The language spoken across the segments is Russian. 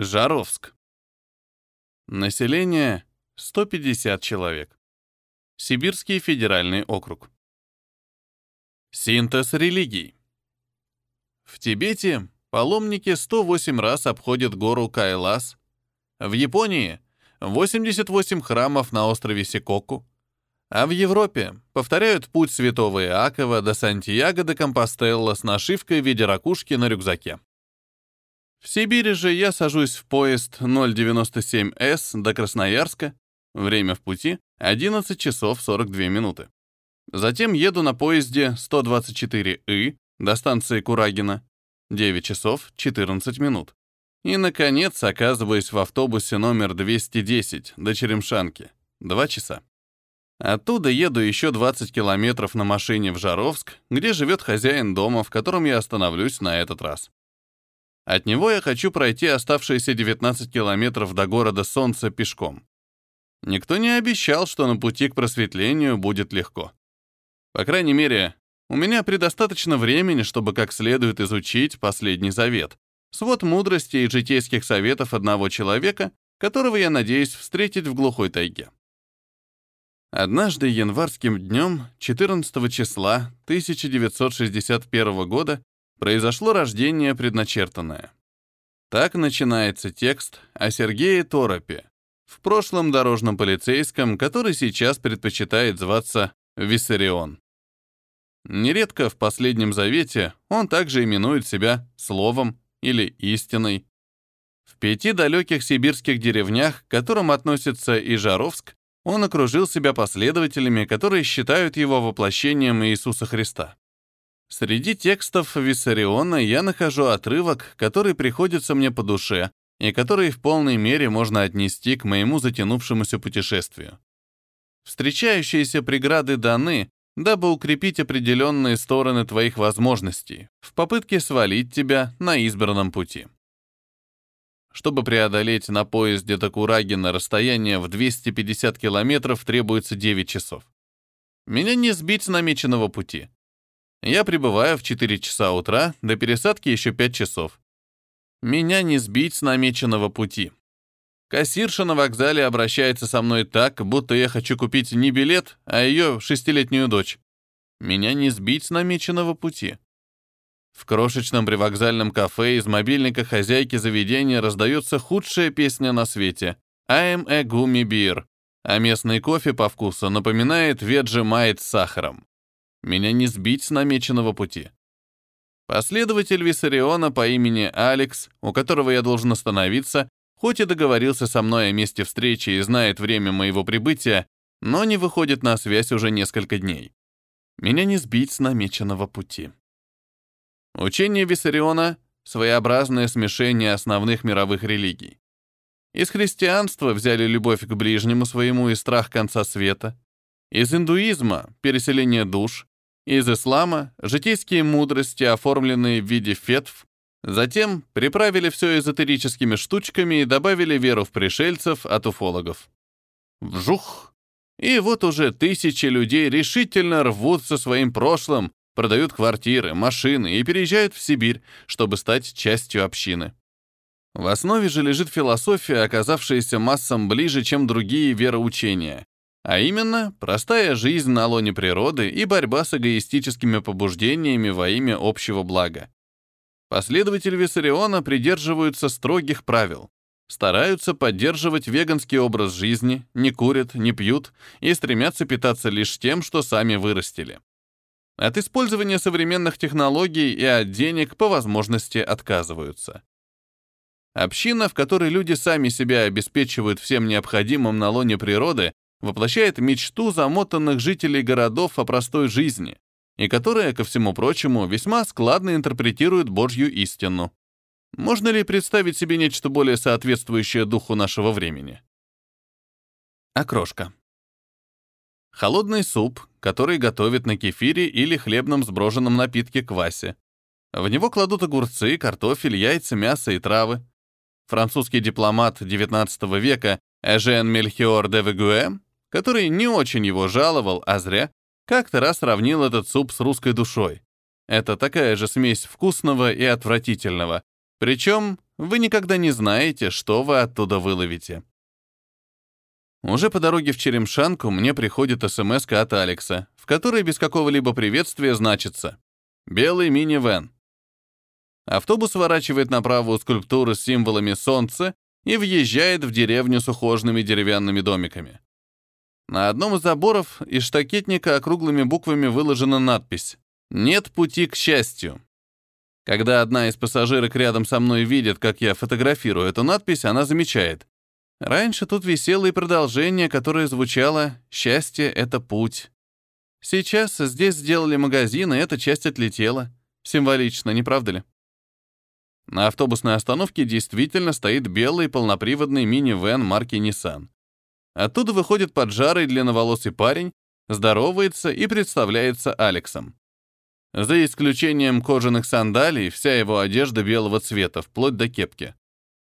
Жаровск. Население 150 человек. Сибирский федеральный округ. Синтез религий. В Тибете паломники 108 раз обходят гору Кайлас. В Японии 88 храмов на острове Сикоку. А в Европе повторяют путь святого Иакова до Сантьяго де Компостелло с нашивкой в виде ракушки на рюкзаке. В Сибири же я сажусь в поезд 097С до Красноярска. Время в пути — 11 часов 42 минуты. Затем еду на поезде 124И до станции Курагина. 9 часов 14 минут. И, наконец, оказываюсь в автобусе номер 210 до Черемшанки. 2 часа. Оттуда еду еще 20 километров на машине в Жаровск, где живет хозяин дома, в котором я остановлюсь на этот раз. От него я хочу пройти оставшиеся 19 километров до города Солнца пешком. Никто не обещал, что на пути к просветлению будет легко. По крайней мере, у меня предостаточно времени, чтобы как следует изучить последний завет, свод мудрости и житейских советов одного человека, которого я надеюсь встретить в глухой тайге. Однажды январским днем 14 числа 1961 года произошло рождение предначертанное. Так начинается текст о Сергее Торопе, в прошлом дорожном полицейском, который сейчас предпочитает зваться Виссарион. Нередко в последнем завете он также именует себя словом или истиной. В пяти далеких сибирских деревнях, к которым относится и Жаровск, он окружил себя последователями, которые считают его воплощением Иисуса Христа. Среди текстов Виссариона я нахожу отрывок, который приходится мне по душе и который в полной мере можно отнести к моему затянувшемуся путешествию. Встречающиеся преграды даны, дабы укрепить определенные стороны твоих возможностей в попытке свалить тебя на избранном пути. Чтобы преодолеть на поезде до Курагина расстояние в 250 километров требуется 9 часов. Меня не сбить с намеченного пути. Я прибываю в 4 часа утра, до пересадки еще 5 часов. Меня не сбить с намеченного пути. Кассирша на вокзале обращается со мной так, будто я хочу купить не билет, а ее шестилетнюю дочь. Меня не сбить с намеченного пути. В крошечном привокзальном кафе из мобильника хозяйки заведения раздается худшая песня на свете «I'm a gummy beer», а местный кофе по вкусу напоминает Vegemite с сахаром. Меня не сбить с намеченного пути. Последователь Виссариона по имени Алекс, у которого я должен остановиться, хоть и договорился со мной о месте встречи и знает время моего прибытия, но не выходит на связь уже несколько дней. Меня не сбить с намеченного пути. Учение Виссариона — своеобразное смешение основных мировых религий. Из христианства взяли любовь к ближнему своему и страх конца света. Из индуизма — переселение душ. Из ислама — житейские мудрости, оформленные в виде фетв. Затем приправили все эзотерическими штучками и добавили веру в пришельцев от уфологов. Вжух! И вот уже тысячи людей решительно рвут со своим прошлым, продают квартиры, машины и переезжают в Сибирь, чтобы стать частью общины. В основе же лежит философия, оказавшаяся массам ближе, чем другие вероучения, а именно, простая жизнь на лоне природы и борьба с эгоистическими побуждениями во имя общего блага. Последователи Виссариона придерживаются строгих правил, стараются поддерживать веганский образ жизни, не курят, не пьют и стремятся питаться лишь тем, что сами вырастили. От использования современных технологий и от денег по возможности отказываются. Община, в которой люди сами себя обеспечивают всем необходимым на лоне природы, воплощает мечту замотанных жителей городов о простой жизни, и которая, ко всему прочему, весьма складно интерпретирует Божью истину. Можно ли представить себе нечто более соответствующее духу нашего времени? Окрошка. Холодный суп, который готовят на кефире или хлебном сброженном напитке квасе. В него кладут огурцы, картофель, яйца, мясо и травы. Французский дипломат XIX века Эжен Мельхиор де Вегуэ который не очень его жаловал, а зря, как-то раз сравнил этот суп с русской душой. Это такая же смесь вкусного и отвратительного. Причем вы никогда не знаете, что вы оттуда выловите. Уже по дороге в Черемшанку мне приходит смс от Алекса, в которой без какого-либо приветствия значится «Белый мини-вэн». Автобус сворачивает направо у скульптуры с символами солнца и въезжает в деревню с ухоженными деревянными домиками. На одном из заборов из штакетника округлыми буквами выложена надпись «Нет пути к счастью». Когда одна из пассажирок рядом со мной видит, как я фотографирую эту надпись, она замечает. Раньше тут висело и продолжение, которое звучало «Счастье — это путь». Сейчас здесь сделали магазин, и эта часть отлетела. Символично, не правда ли? На автобусной остановке действительно стоит белый полноприводный мини-вэн марки Nissan. Оттуда выходит поджарый длинноволосый парень, здоровается и представляется Алексом. За исключением кожаных сандалий, вся его одежда белого цвета, вплоть до кепки.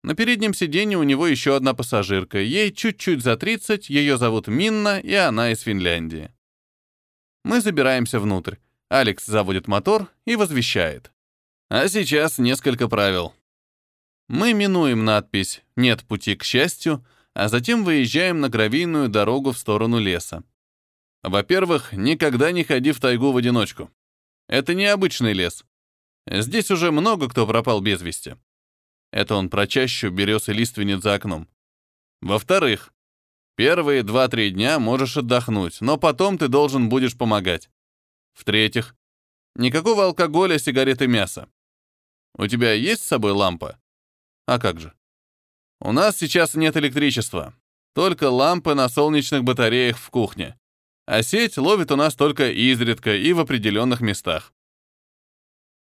На переднем сиденье у него еще одна пассажирка. Ей чуть-чуть за 30, ее зовут Минна, и она из Финляндии. Мы забираемся внутрь. Алекс заводит мотор и возвещает. А сейчас несколько правил. Мы минуем надпись «Нет пути к счастью», а затем выезжаем на гравийную дорогу в сторону леса. Во-первых, никогда не ходи в тайгу в одиночку. Это необычный лес. Здесь уже много кто пропал без вести. Это он про чащу берез и лиственниц за окном. Во-вторых, первые два-три дня можешь отдохнуть, но потом ты должен будешь помогать. В-третьих, никакого алкоголя, сигарет и мяса. У тебя есть с собой лампа? А как же? У нас сейчас нет электричества. Только лампы на солнечных батареях в кухне а сеть ловит у нас только изредка и в определенных местах.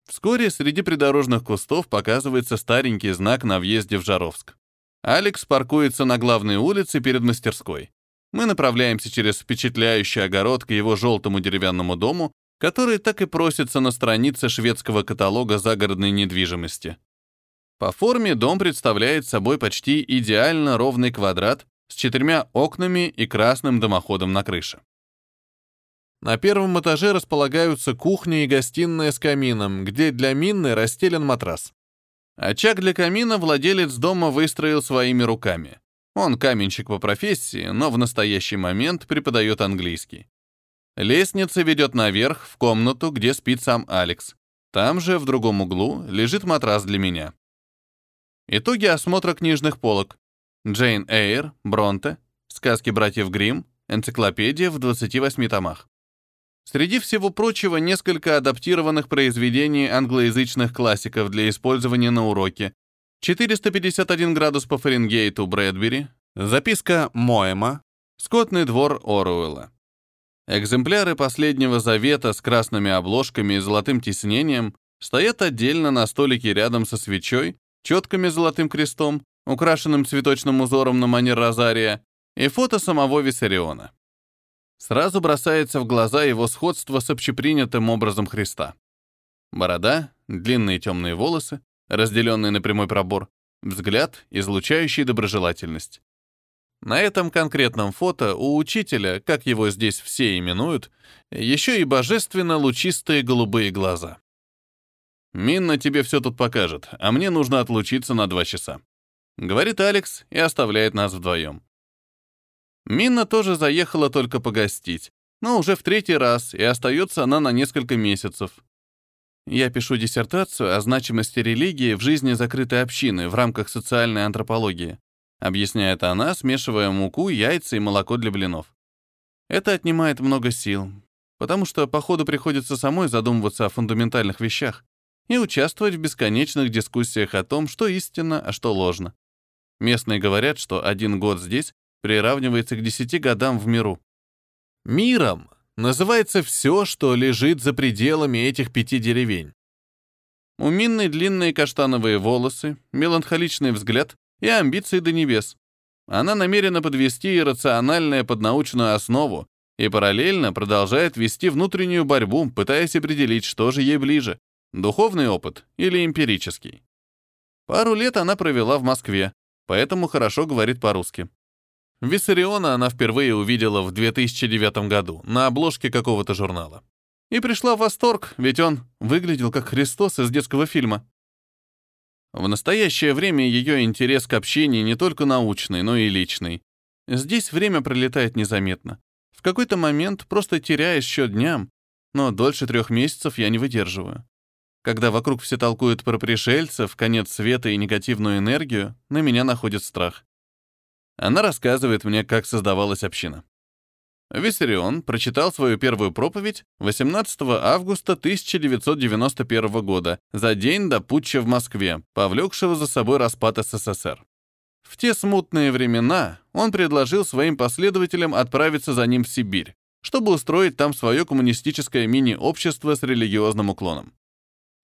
Вскоре среди придорожных кустов показывается старенький знак на въезде в Жаровск. Алекс паркуется на главной улице перед мастерской. Мы направляемся через впечатляющий огород к его желтому деревянному дому, который так и просится на странице шведского каталога загородной недвижимости. По форме дом представляет собой почти идеально ровный квадрат с четырьмя окнами и красным дымоходом на крыше. На первом этаже располагаются кухня и гостиная с камином, где для Минны расстелен матрас. Очаг для камина владелец дома выстроил своими руками. Он каменщик по профессии, но в настоящий момент преподает английский. Лестница ведет наверх, в комнату, где спит сам Алекс. Там же, в другом углу, лежит матрас для меня. Итоги осмотра книжных полок. Джейн Эйр, Бронте, сказки братьев Гримм, энциклопедия в 28 томах. Среди всего прочего, несколько адаптированных произведений англоязычных классиков для использования на уроке, 451 градус по Фаренгейту Брэдбери, записка Моэма, скотный двор Оруэлла. Экземпляры последнего завета с красными обложками и золотым тиснением стоят отдельно на столике рядом со свечой, четками золотым крестом, украшенным цветочным узором на манер розария, и фото самого Виссариона. Сразу бросается в глаза его сходство с общепринятым образом Христа. Борода, длинные темные волосы, разделенные на прямой пробор, взгляд, излучающий доброжелательность. На этом конкретном фото у учителя, как его здесь все именуют, еще и божественно лучистые голубые глаза. «Минна тебе все тут покажет, а мне нужно отлучиться на два часа», — говорит Алекс и оставляет нас вдвоем. Минна тоже заехала только погостить, но уже в третий раз, и остается она на несколько месяцев. Я пишу диссертацию о значимости религии в жизни закрытой общины в рамках социальной антропологии, объясняет она, смешивая муку, яйца и молоко для блинов. Это отнимает много сил, потому что по ходу приходится самой задумываться о фундаментальных вещах и участвовать в бесконечных дискуссиях о том, что истинно, а что ложно. Местные говорят, что один год здесь приравнивается к 10 годам в миру. Миром называется все, что лежит за пределами этих пяти деревень. У Минны длинные каштановые волосы, меланхоличный взгляд и амбиции до небес. Она намерена подвести иррациональное под научную основу и параллельно продолжает вести внутреннюю борьбу, пытаясь определить, что же ей ближе — духовный опыт или эмпирический. Пару лет она провела в Москве, поэтому хорошо говорит по-русски. Виссариона она впервые увидела в 2009 году на обложке какого-то журнала. И пришла в восторг, ведь он выглядел как Христос из детского фильма. В настоящее время ее интерес к общению не только научный, но и личный. Здесь время пролетает незаметно. В какой-то момент просто теряешь счет дням, но дольше трех месяцев я не выдерживаю. Когда вокруг все толкуют про пришельцев, конец света и негативную энергию, на меня находит страх. Она рассказывает мне, как создавалась община. Виссарион прочитал свою первую проповедь 18 августа 1991 года, за день до путча в Москве, повлекшего за собой распад СССР. В те смутные времена он предложил своим последователям отправиться за ним в Сибирь, чтобы устроить там свое коммунистическое мини-общество с религиозным уклоном.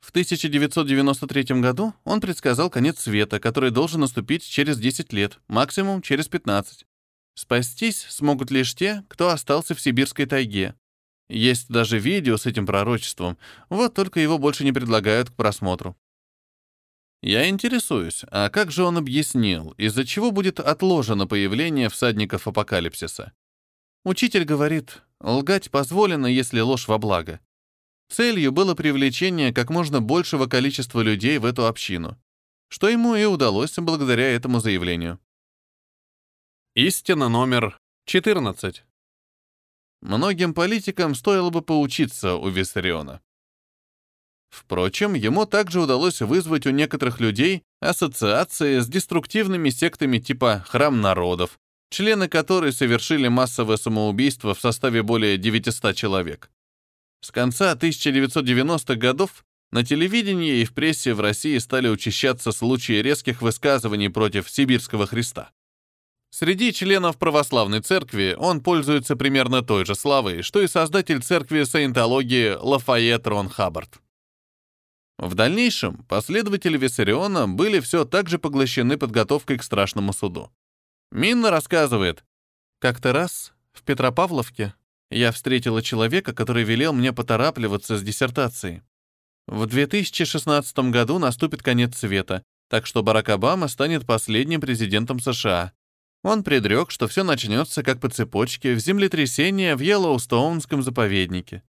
В 1993 году он предсказал конец света, который должен наступить через 10 лет, максимум через 15. Спастись смогут лишь те, кто остался в сибирской тайге. Есть даже видео с этим пророчеством, вот только его больше не предлагают к просмотру. Я интересуюсь, а как же он объяснил, из-за чего будет отложено появление всадников апокалипсиса? Учитель говорит, лгать позволено, если ложь во благо. Целью было привлечение как можно большего количества людей в эту общину, что ему и удалось благодаря этому заявлению. Истина номер 14. Многим политикам стоило бы поучиться у Виссариона. Впрочем, ему также удалось вызвать у некоторых людей ассоциации с деструктивными сектами типа «Храм народов», члены которой совершили массовое самоубийство в составе более 900 человек. С конца 1990-х годов на телевидении и в прессе в России стали учащаться случаи резких высказываний против сибирского Христа. Среди членов православной церкви он пользуется примерно той же славой, что и создатель церкви саентологии Лафайет Рон Хаббард. В дальнейшем последователи Виссариона были все так же поглощены подготовкой к страшному суду. Минна рассказывает, «Как-то раз в Петропавловке я встретила человека, который велел мне поторапливаться с диссертацией. В 2016 году наступит конец света, так что Барак Обама станет последним президентом США. Он предрек, что все начнется как по цепочке в землетрясение в Йеллоустоунском заповеднике.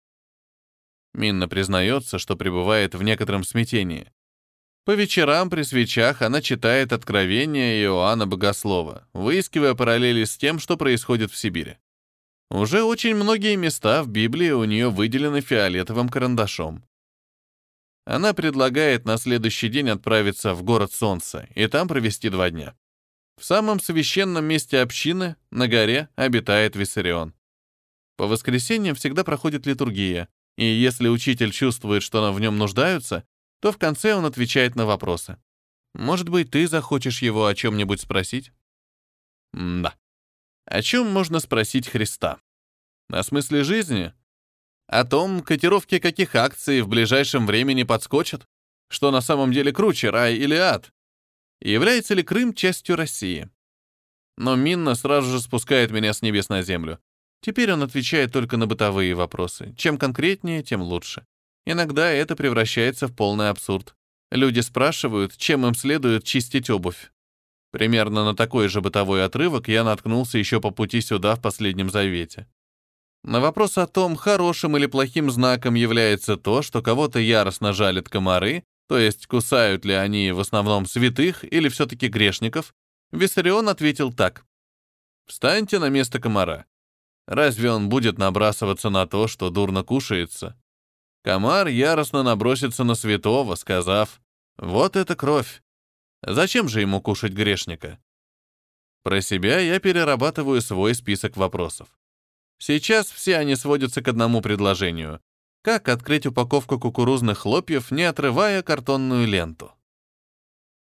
Минна признается, что пребывает в некотором смятении. По вечерам при свечах она читает Откровения Иоанна Богослова, выискивая параллели с тем, что происходит в Сибири. Уже очень многие места в Библии у нее выделены фиолетовым карандашом. Она предлагает на следующий день отправиться в город Солнца и там провести два дня. В самом священном месте общины, на горе, обитает Виссарион. По воскресеньям всегда проходит литургия, и если учитель чувствует, что в нем нуждаются, то в конце он отвечает на вопросы. Может быть, ты захочешь его о чем-нибудь спросить? М да. О чем можно спросить Христа? О смысле жизни? О том, котировки каких акций в ближайшем времени подскочат? Что на самом деле круче, рай или ад? Является ли Крым частью России? Но Минна сразу же спускает меня с небес на землю. Теперь он отвечает только на бытовые вопросы. Чем конкретнее, тем лучше. Иногда это превращается в полный абсурд. Люди спрашивают, чем им следует чистить обувь. Примерно на такой же бытовой отрывок я наткнулся еще по пути сюда в последнем завете. На вопрос о том, хорошим или плохим знаком является то, что кого-то яростно жалят комары, то есть кусают ли они в основном святых или все-таки грешников, Виссарион ответил так. «Встаньте на место комара. Разве он будет набрасываться на то, что дурно кушается? Комар яростно набросится на святого, сказав, «Вот это кровь! Зачем же ему кушать грешника? Про себя я перерабатываю свой список вопросов. Сейчас все они сводятся к одному предложению. Как открыть упаковку кукурузных хлопьев, не отрывая картонную ленту?